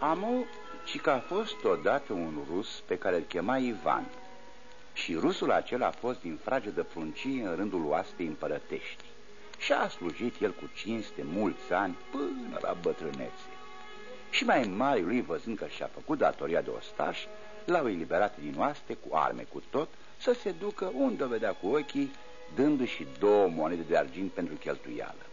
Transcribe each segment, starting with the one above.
Amu, ci că a fost odată un rus pe care îl chema Ivan. Și rusul acela a fost din frage de pruncie în rândul oastei împărătești. Și a slujit el cu cinste mulți ani până la bătrânețe. Și mai mare lui, văzând că și-a făcut datoria de ostaș, l-au eliberat din oaste cu arme cu tot, să se ducă unde vedea cu ochii, dându-și două monede de argint pentru cheltuială.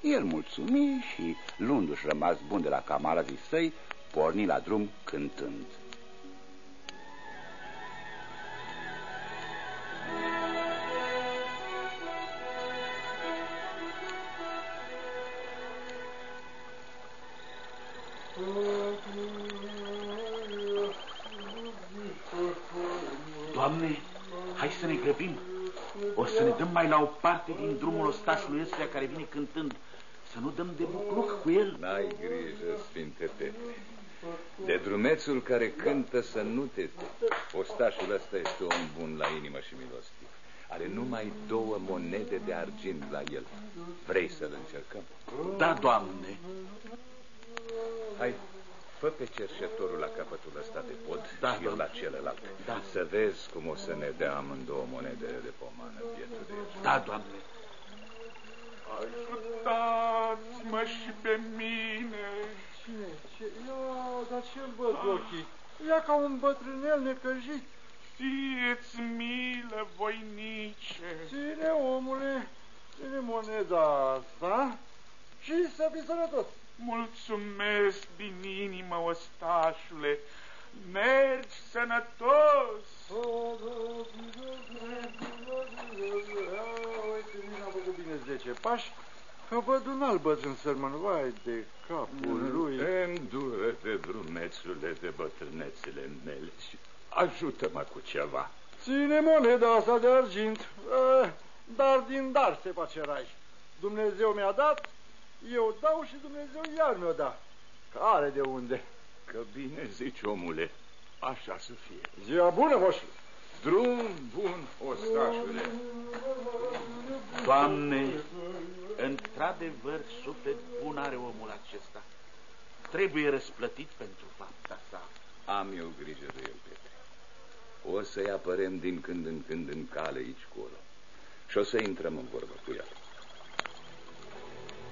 El mulțumi și, luându-și rămas bun de la camarazii săi, porni la drum cântând. Să ne dăm mai la o parte din drumul ostașului ăsta care vine cântând. Să nu dăm de bucluc cu el. N-ai grijă, Sfinte Petre. De drumețul care cântă să nu te Ostașul ăsta este om bun la inimă și milostiv. Are numai două monede de argint la el. Vrei să-l încercăm? Da, Doamne. Hai, fă pe cerșetorul la capătul ăsta de pod da, și eu la celălalt. Da. Să vezi cum o să ne dea amândouă monede de pomană bietul de el. Da, Doamne. Ajutați-mă și pe mine. Cine? Ce? Ia, dar ce văd ochii? Ia ca un bătrânel necăjit. Fieți milă, voinice. Ține, omule, ține moneda asta și să fii sănătos. Mulțumesc din inimă, ostașule. Mergi sănătos. Uite, mine a făcut bine 10 pași, că văd un alt bătrân sărman, vai de capul lui. Îndură-te, drumețule, de bătrânețele mele și ajută-mă cu ceva. Ține moneda asta de argint, eh, dar din dar se face rai. Dumnezeu mi-a dat, eu dau și Dumnezeu iar mi-o da. Care de unde? Că bine zici, omule, așa să fie. Ziua bună, moșule! Drum bun, ostașule! Doamne, într-adevăr, suflet bun are omul acesta. Trebuie răsplătit pentru fapta sa. Am eu grijă de el, Petre. O să-i apărem din când în când în cale aici colo. Și o să intrăm în vorbă cu el.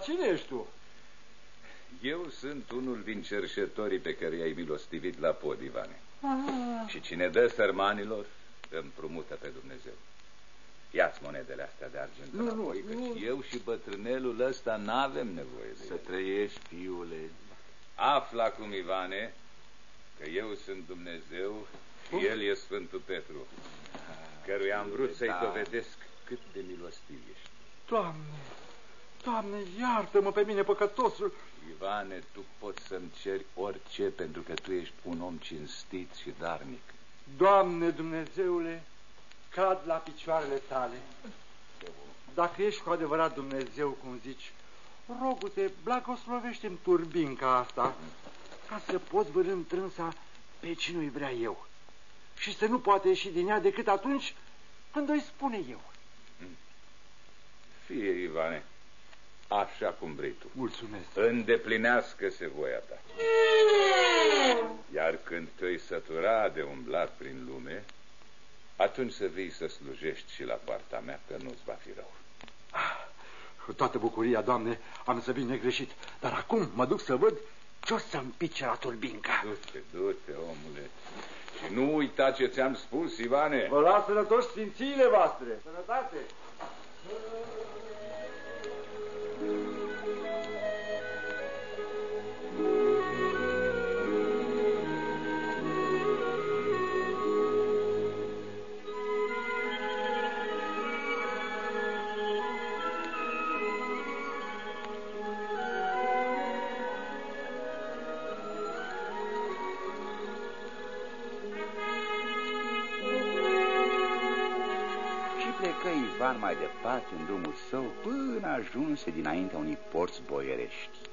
Dar cine ești tu? Eu sunt unul din cerșetorii pe care i-ai milostivit la pod, Ivane. Ah. Și cine dă sărmanilor, împrumută pe Dumnezeu. Ia-ți monedele astea de argint nu, înapoi, nu, nu. eu și bătrânelul ăsta n-avem nevoie de Să ele. trăiești, fiule. Afla acum, Ivane, că eu sunt Dumnezeu și el e Sfântul Petru, căruia am vrut să-i da. dovedesc cât de milostiv ești. Doamne, Doamne, iartă-mă pe mine, păcătosul! Ivane, tu poți să-mi ceri orice pentru că tu ești un om cinstit și darnic. Doamne Dumnezeule, cad la picioarele tale. Dacă ești cu adevărat Dumnezeu, cum zici, rogu-te, blagoslovește-mi turbinca asta, ca să pot vârâ întrânsa pe cine vrea eu și să nu poate ieși din ea decât atunci când o spune eu. Fie, Ivane, așa cum vrei tu. Mulțumesc. Îndeplinească-se voia ta. Iar când te-ai sătura de umblat prin lume, atunci să vii să slujești și la partea mea, că nu-ți va fi rău. Ah, cu toată bucuria, Doamne, am să vin negreșit, dar acum mă duc să văd ce o să-mi pice la turbinca? Du-te, du-te, omule. Și nu uita ce ți-am spus, Ivane. Vă las sănătoși sfințiile voastre. Sănătate! Și plecă Ivan mai departe în drumul său până ajunse dinaintea unui porți boierești.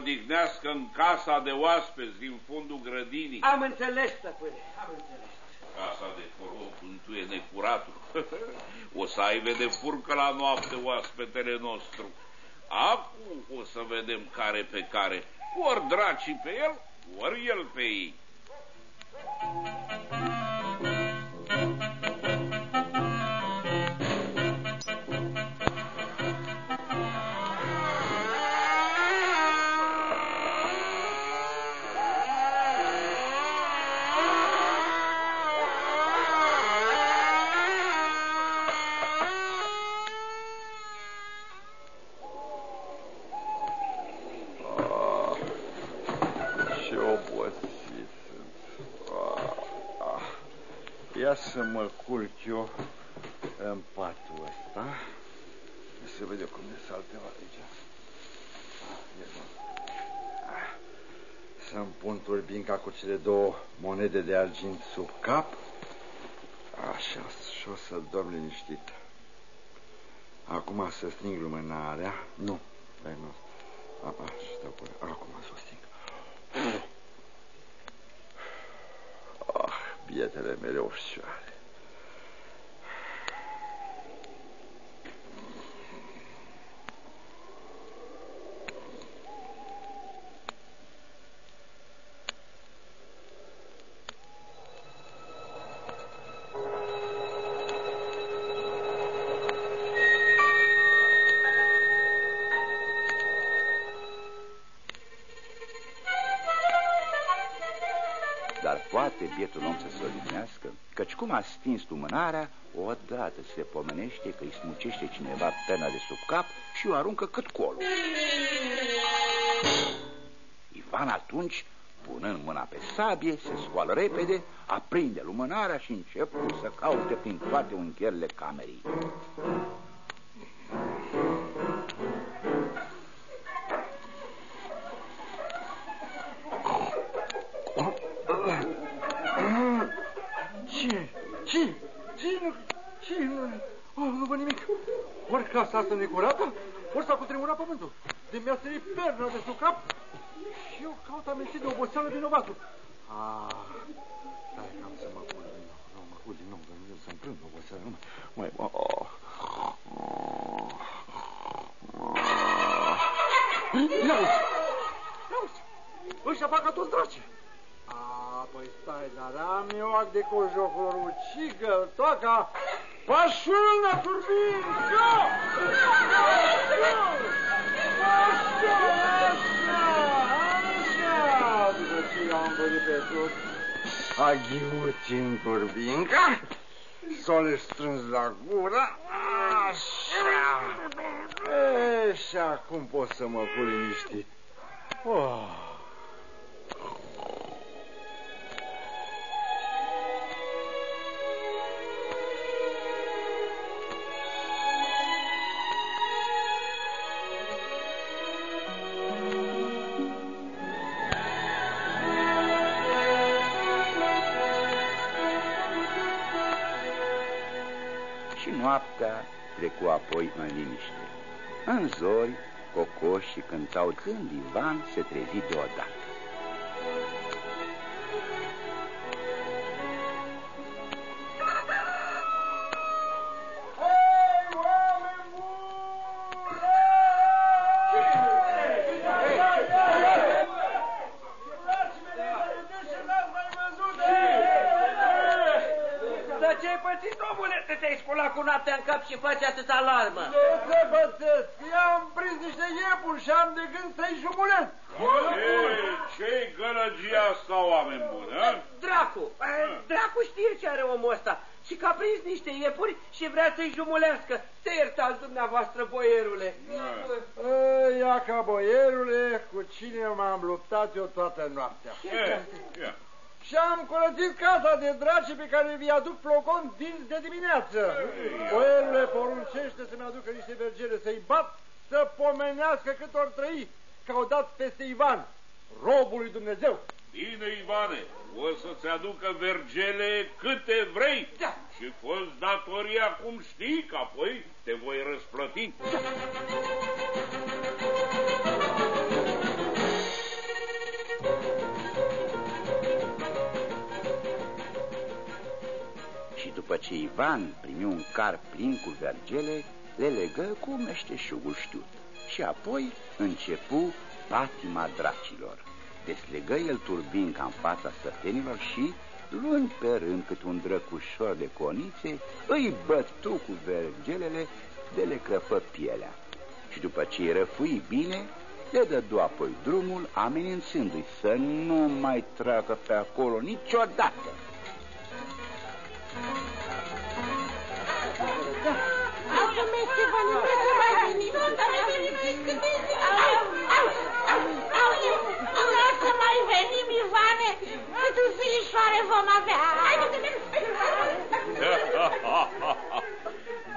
Odihnească în casa de oaspeți din fundul grădinii. Am înțeles, stăpâne, am înțeles. Casa de corop întuie necuratul. o să aibă de furcă la noapte oaspetele nostru. Acum o să vedem care pe care. Ori dracii pe el, ori el pe ei. Ce obosit sunt. Ah, ah. Ia să mă culc eu în patul ăsta. Să vedem cum ne salteva aici. Ah, e bun. Ah. Să-mi pun turbinca cu cele două monede de argint sub cap. Așa, și o să dorm liniștit. Acum să sting lumânarea. Nu, ai nu. A, a, stau până. Acum să o sting. Ah, bietele bietul om să se odihnească, căci cum a stins lumânarea, odată se pomenește că îi smucește cineva pena de sub cap și o aruncă cât colo. Ivan atunci, punând mâna pe sabie, se scoală repede, aprinde lumânarea și începe să caute prin toate ungherile camerei. Cine? Cine? Cine? Nu, oh, nu văd nimic. Ori casa asta necurată, ori s-a cutremurat pământul. De mi-a sărit perna de sub cap și eu caut amețit de oboseală vinovatul. Ah, stai că am să mă culc din nou. Nu, mă culc din nou, că nu să-mi plâng oboseală. Nu, mai... Oh, oh. Ia uite! Ia uite! Ăștia fac ca toți dracii. A, păi stai, dar am eu act de cojoculor ucigă, toaca, pașul la turbin, eu! Așa, așa, așa, după ce am vărit pe sus, aghiuți în turbinca, s-o le strâns la gură, așa, e, și acum pot să mă pun liniștit. Oh. Apoi în liniște. În zori, cocoșii cântau când Ivan se trezi deodată. Și faci atâta alarmă? Ce să pățesc? I-am prins niște iepuri și am de gând să-i jumulesc. Ce-i gălăgia asta, oameni buni, a? Dracu! Dracu știe ce are omul ăsta și că a prins niște iepuri și vrea să-i jumulească. Te iertați dumneavoastră, boierule. Ia ca boierule, cu cine m-am luptat eu toată noaptea. Ia, ia și am curățit casa de draci pe care vi aduc flocon din de dimineață. Boierule poruncește să-mi aducă niște vergele, să-i bat, să pomenească cât ori trăi, că au dat peste Ivan, robul lui Dumnezeu. Bine, Ivane, o să-ți aducă vergele câte vrei da. și fost datoria cum știi, că apoi te voi răsplăti. Da. După ce Ivan primi un car plin cu vergele, le legă cu meșteșugul știut și apoi începu patima dracilor. Deslegă el turbinca în fața stătenilor și, luând pe rând cât un drăcușor de conițe, îi bătu cu vergelele de le crăpă pielea. Și după ce îi răfui bine, le dădu apoi drumul, amenințându-i să nu mai treacă pe acolo niciodată. Vom avea.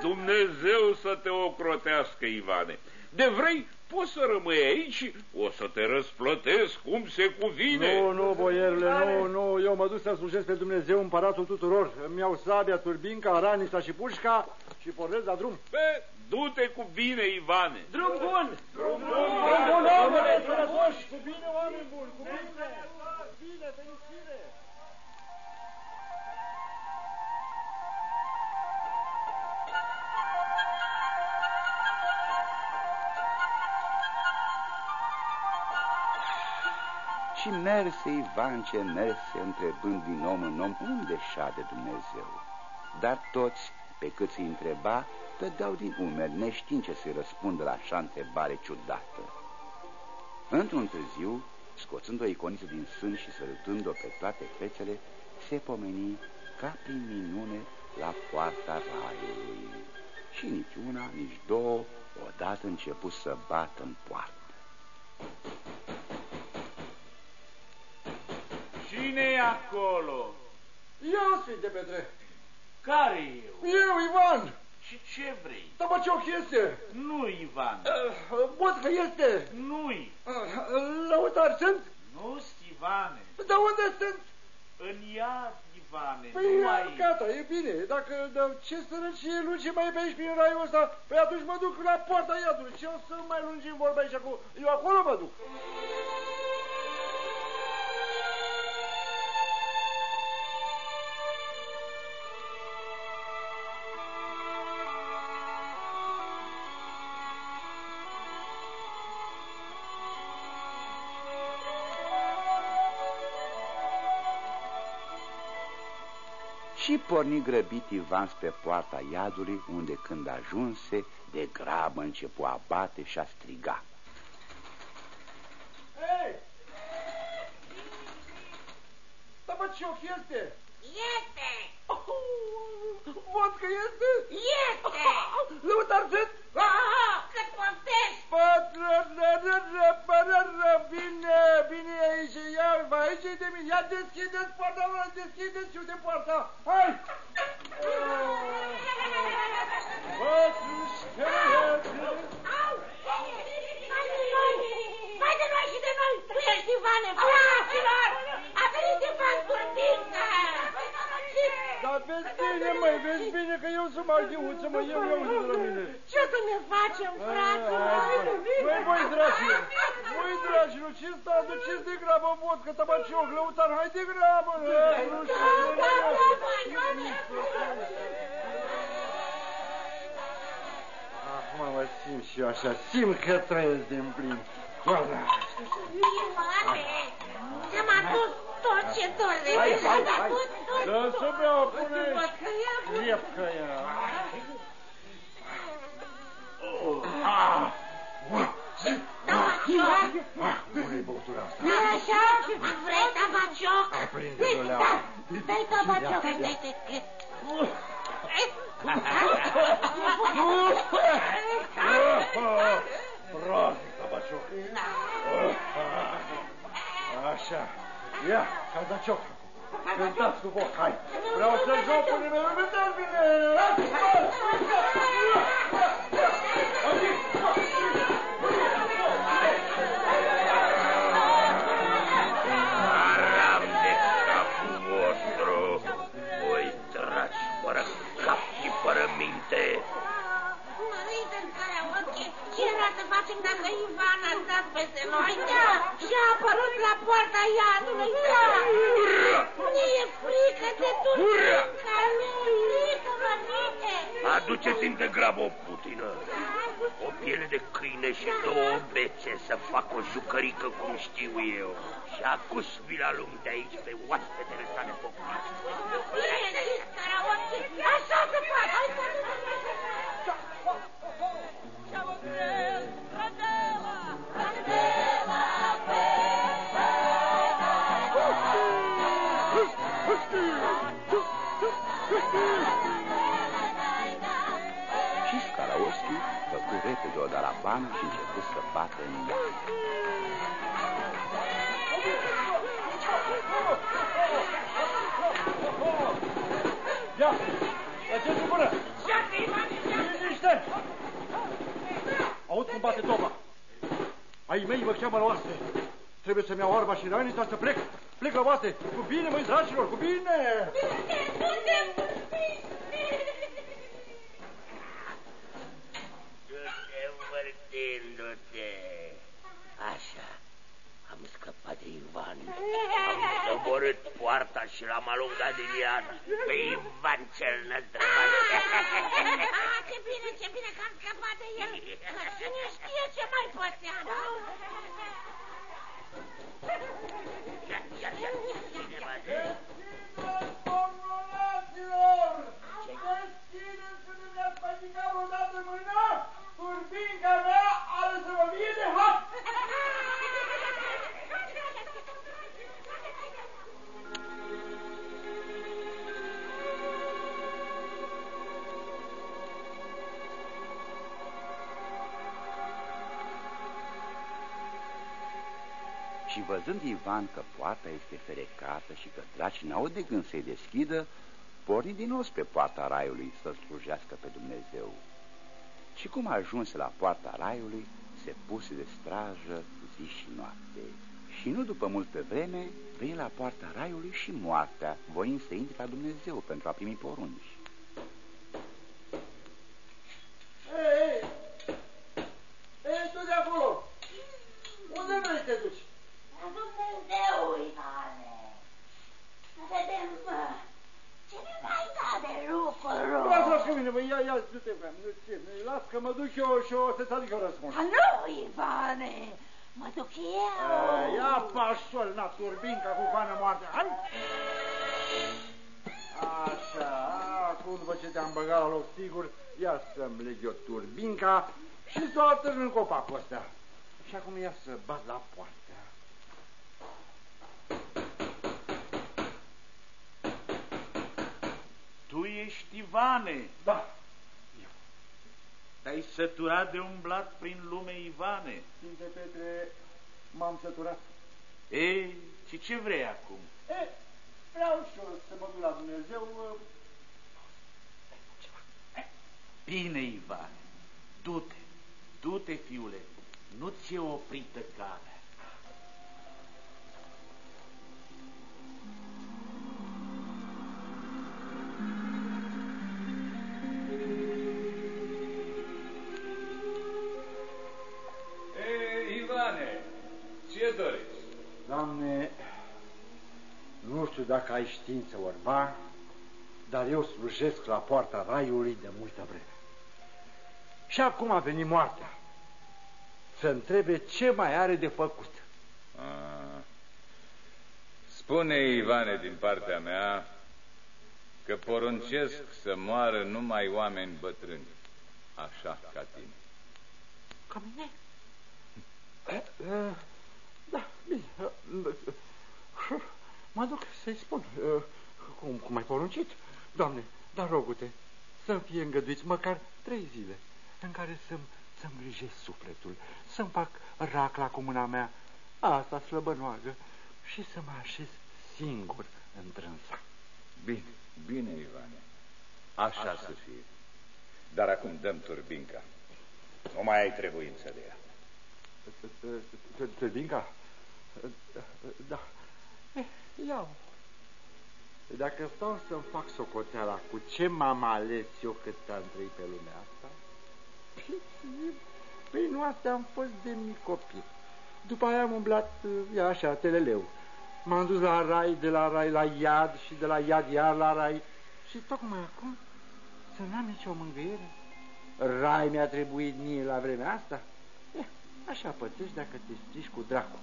Dumnezeu să te ocrotească, Ivane. De vrei, poți să rămâi aici, o să te răsplătesc cum se cuvine. Nu, nu, boierule, nu, nu, eu mă duc să slujesc pe Dumnezeu împăratul tuturor. Îmi iau sabia, turbinca, ranița și pușca și pornesc la drum. Pe, du-te cu bine, Ivane. Drum bun! Drum bun! Drum bun, omule, sănătoși! Cu bine, oameni buni, cu bine! Bine, fericire! Și merse Ivan ce merse întrebând din om în om unde șade Dumnezeu. Dar toți, pe cât îi întreba, dădeau din umeri, neștiind ce să-i răspundă la așa întrebare ciudată. Într-un târziu, scoțând o iconiță din sân și sărutând-o pe toate fețele, se pomeni ca prin minune la poarta raiului. Și nici una, nici două, odată început să bată în poartă. Cine e acolo? Eu, Sfinte Petre. Care eu? Eu, Ivan. Și ce vrei? Da, bă, ce este? Nu, Ivan. Uh, că este. Nu-i. Uh, lăutar sunt? Nu, Stivane. Dar unde sunt? În iad, Ivane. Păi, mai... gata, e bine. Dacă da, ce sărăcie luce mai pe aici prin raiul ăsta, păi atunci mă duc la poarta iadului. Ce o să mai lungim vorba aici acolo? Eu acolo mă duc. Și porni grăbit Ivan spre poarta iadului, unde când ajunse, de grabă începu a bate și a striga. Hei! Da, bă, ce ochi este? Este! Văd că este? Este! Lăutar sunt? Cât poftești! Bine, bine aici, ia, aici e de mine, ia deschideți poarta, mă, deschideți și uite poarta, hai! Vai de noi și de noi! Tu ești Ivane, fraților! A venit Ivan Turbinca! Dar vezi bine, măi, vezi bine că eu sunt maghiuță, mă, eu iau de la mine. Ce să ne facem, frate? Băi, băi, dragilor, băi, dragilor, ce sta, aduceți de grabă vodcă, tabacioc, lăutar, hai de grabă, nu știu. Acum mă simt și eu așa, simt că trăiesc din plin. Hola. Ivane, ți-am adus tot ce dorești. Hai, hai, Ți-am hai. adus tot. Lasă beau, pune Vodcă, ia liepcă ea. Ah, Tabacioc. Bună-i băutura asta. Nu așa? Vrei tabacioc? Aprinde-o, Lea. Dai tabacioc. Dai, dai, dai. Prost, tabacioc. Așa. Ia, caldacioc. Cântați cu foc, hai. Vreau să joc cu nimeni, nu termine. Aram de capul vostru, voi dragi fără cap și fără minte. Mărite în care ochi, ce era să facem dacă Ivan a dat peste noi? Da, și a apărut la poarta iadului, da. Ne-e frică de Turbica, ne-e frică, mărite. Aduceți-mi de grabă o putină, o piele de câine și două bețe să fac o jucărică cum știu eu. Și acus vi la lung de aici pe oaspetele sale populați. Bine zis, Karaoke, așa se poate. Făcu repede o darabană și începu să bată în ea. Ia, faceți bună. Liniște. Aud cum bate toba. Ai mei mă cheamă la oaste. Trebuie să-mi iau arma și ranița să plec. Plec la oaste. Cu bine, măi, dragilor, cu bine. Du-te învârtindu-te. Așa, am scăpat de Ivan. Am doborât poarta și l-am alungat din ea pe Ivan cel năzdrăvat. Ah, ce bine, ce bine că am scăpat de el. Că cine știe ce mai pățea, da? Ia, ia, ia, cine va de? Pomulaților! Deschideți să nu mi-ați păticat odată mâna! Turbinca mea are să vă fie de hat! Și văzând Ivan că poarta este ferecată și că dracii n-au de gând să-i deschidă, porni din nou spre poarta raiului să slujească pe Dumnezeu. Și cum ajunse la poarta raiului, se puse de strajă zi și noapte. Și nu după multă vreme, vei la poarta raiului și moartea, voind să intre la Dumnezeu pentru a primi porunci. Ei, ei! Ei, tu de acolo! Unde vrei să te duci? Dumnezeu, Ivane, să vedem uh, ce ne mai da de lucru. Lasă-l cu mine, mă, ia, ia, du-te, vreau, nu țin, las că mă duc eu și o să-ți adică răspuns. Ah, nu, Ivane, mă duc eu. Eh, Ia pașol, na, turbinca cu coană moarte, hai! Așa, acum după ce te-am băgat la loc sigur, ia să-mi leg eu turbinca și să o atârn în copacul ăsta. Și acum ia să bat la poartă. Tu ești Ivane. Da, Te-ai săturat de umblat prin lume, Ivane. Sfinte Petre, m-am săturat. E, și ce vrei acum? E, vreau și eu să mă duc la Dumnezeu. uh, Bine, Ivane, du-te, du-te, fiule, nu ți-e oprită calea. Știu dacă ai știință orba, dar eu slujesc la poarta raiului de multă vreme. Și acum a venit moartea să întrebe ce mai are de făcut. A. Spune, Ivane, din partea mea, că poruncesc să moară numai oameni bătrâni, așa ca tine. Ca mine? Da, bine. Mă duc să-i spun cum, cum ai poruncit. Doamne, dar rogute, să-mi fie îngăduiți măcar trei zile în care să-mi să îngrijesc sufletul, să-mi fac racla cu mâna mea, asta slăbănoagă, și să mă așez singur în trânsa. Bine, bine, Ivane. Așa, Așa să fie. Dar acum dăm turbinca. Nu mai ai trebuință de ea. Turbinca? Da. Eh, iau. Dacă stau să-mi fac socoteala cu ce m-am ales eu cât am trăit pe lumea asta, păi nu asta am fost de mic copil. După aia am umblat, ia așa, teleleu. M-am dus la rai, de la rai la iad și de la iad iar la rai. Și tocmai acum să n-am nicio mângâiere. Rai mi-a trebuit mie la vremea asta. Eh, așa pățești dacă te strici cu dracu.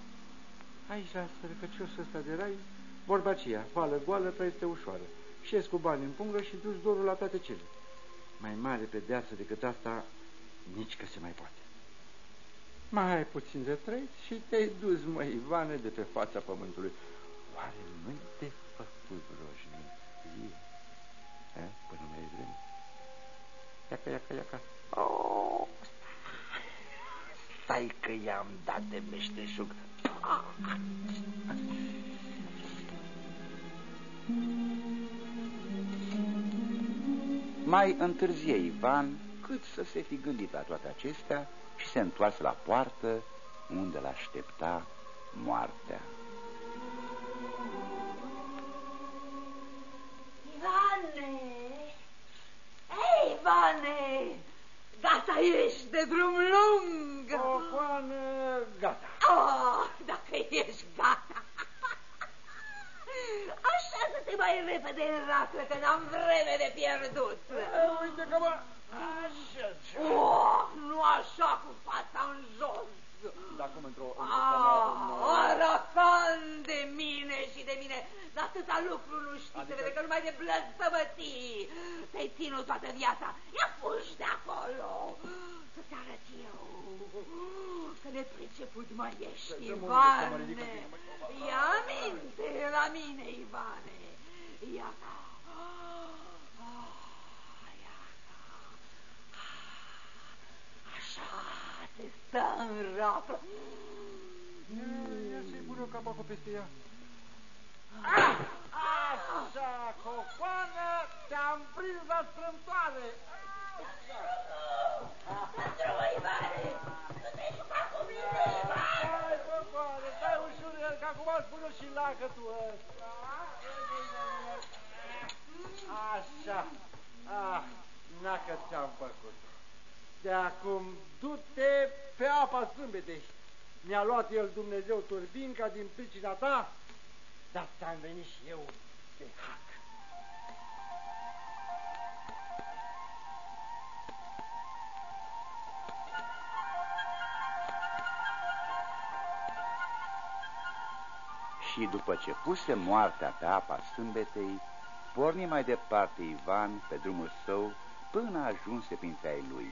Aici, la sărăcăciosul ăsta de rai, vorba aceea, vală goală, este ușoară. Și cu bani în pungă și duci dorul la toate cele. Mai mare pedeapsă decât asta, nici că se mai poate. Mai ai puțin de trăit și te-ai dus, mă, Ivane, de pe fața pământului. Oare nu-i de făcut vrojnicie? Eh? Până mai e vreme. Iaca, iaca, iaca. Oh, stai că i-am dat de meșteșug. Mai întârzie Ivan cât să se fi gândit la toate acestea și se întoarse la poartă unde l-aștepta moartea. Ivane! Ei, Ivane! Gata ești de drum lung! Ocoană, gata! Oh, dacă ești gata! Așa să te mai repede în raclă, că n-am vreme de pierdut! Uite că mă... Așa, oh, nu așa cu fața în jos! Da, cum într-o... Ah, aracan de mine și de mine! Dar atâta lucru nu știi, adică... se vede că numai de blăstămătii te-ai ținut toată viața. Ia fugi de acolo! Să-ți arăt eu că nepriceput mai ești, Ivane. Ia minte la mine, Ivane. Ia ca stă în rapă. Ia să-i pun eu capacul peste ea. Așa, cocoană, te-am prins la strâmtoare. Pentru Ivane, nu te juca cu mine, Ivane. Hai, cocoană, stai ușor, că acum spun eu și lacătul ăsta. Așa, ah, n-a ți-am făcut. De acum, du-te pe apa sâmbetei. Mi-a luat el Dumnezeu turbinca din pricina ta, dar ți-am venit și eu pe hac. Și după ce puse moartea pe apa sâmbetei, porni mai departe Ivan pe drumul său până ajunse printre ai lui.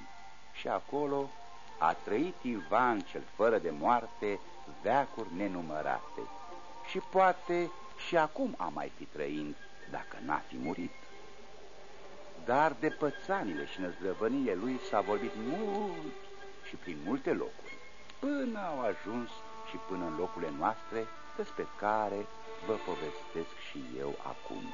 Și acolo a trăit Ivan cel fără de moarte veacuri nenumărate și poate și acum a mai fi trăind dacă n-a fi murit. Dar de pățanile și năzdrăvănile lui s-a vorbit mult și prin multe locuri, până au ajuns și până în locurile noastre, despre care vă povestesc și eu acum.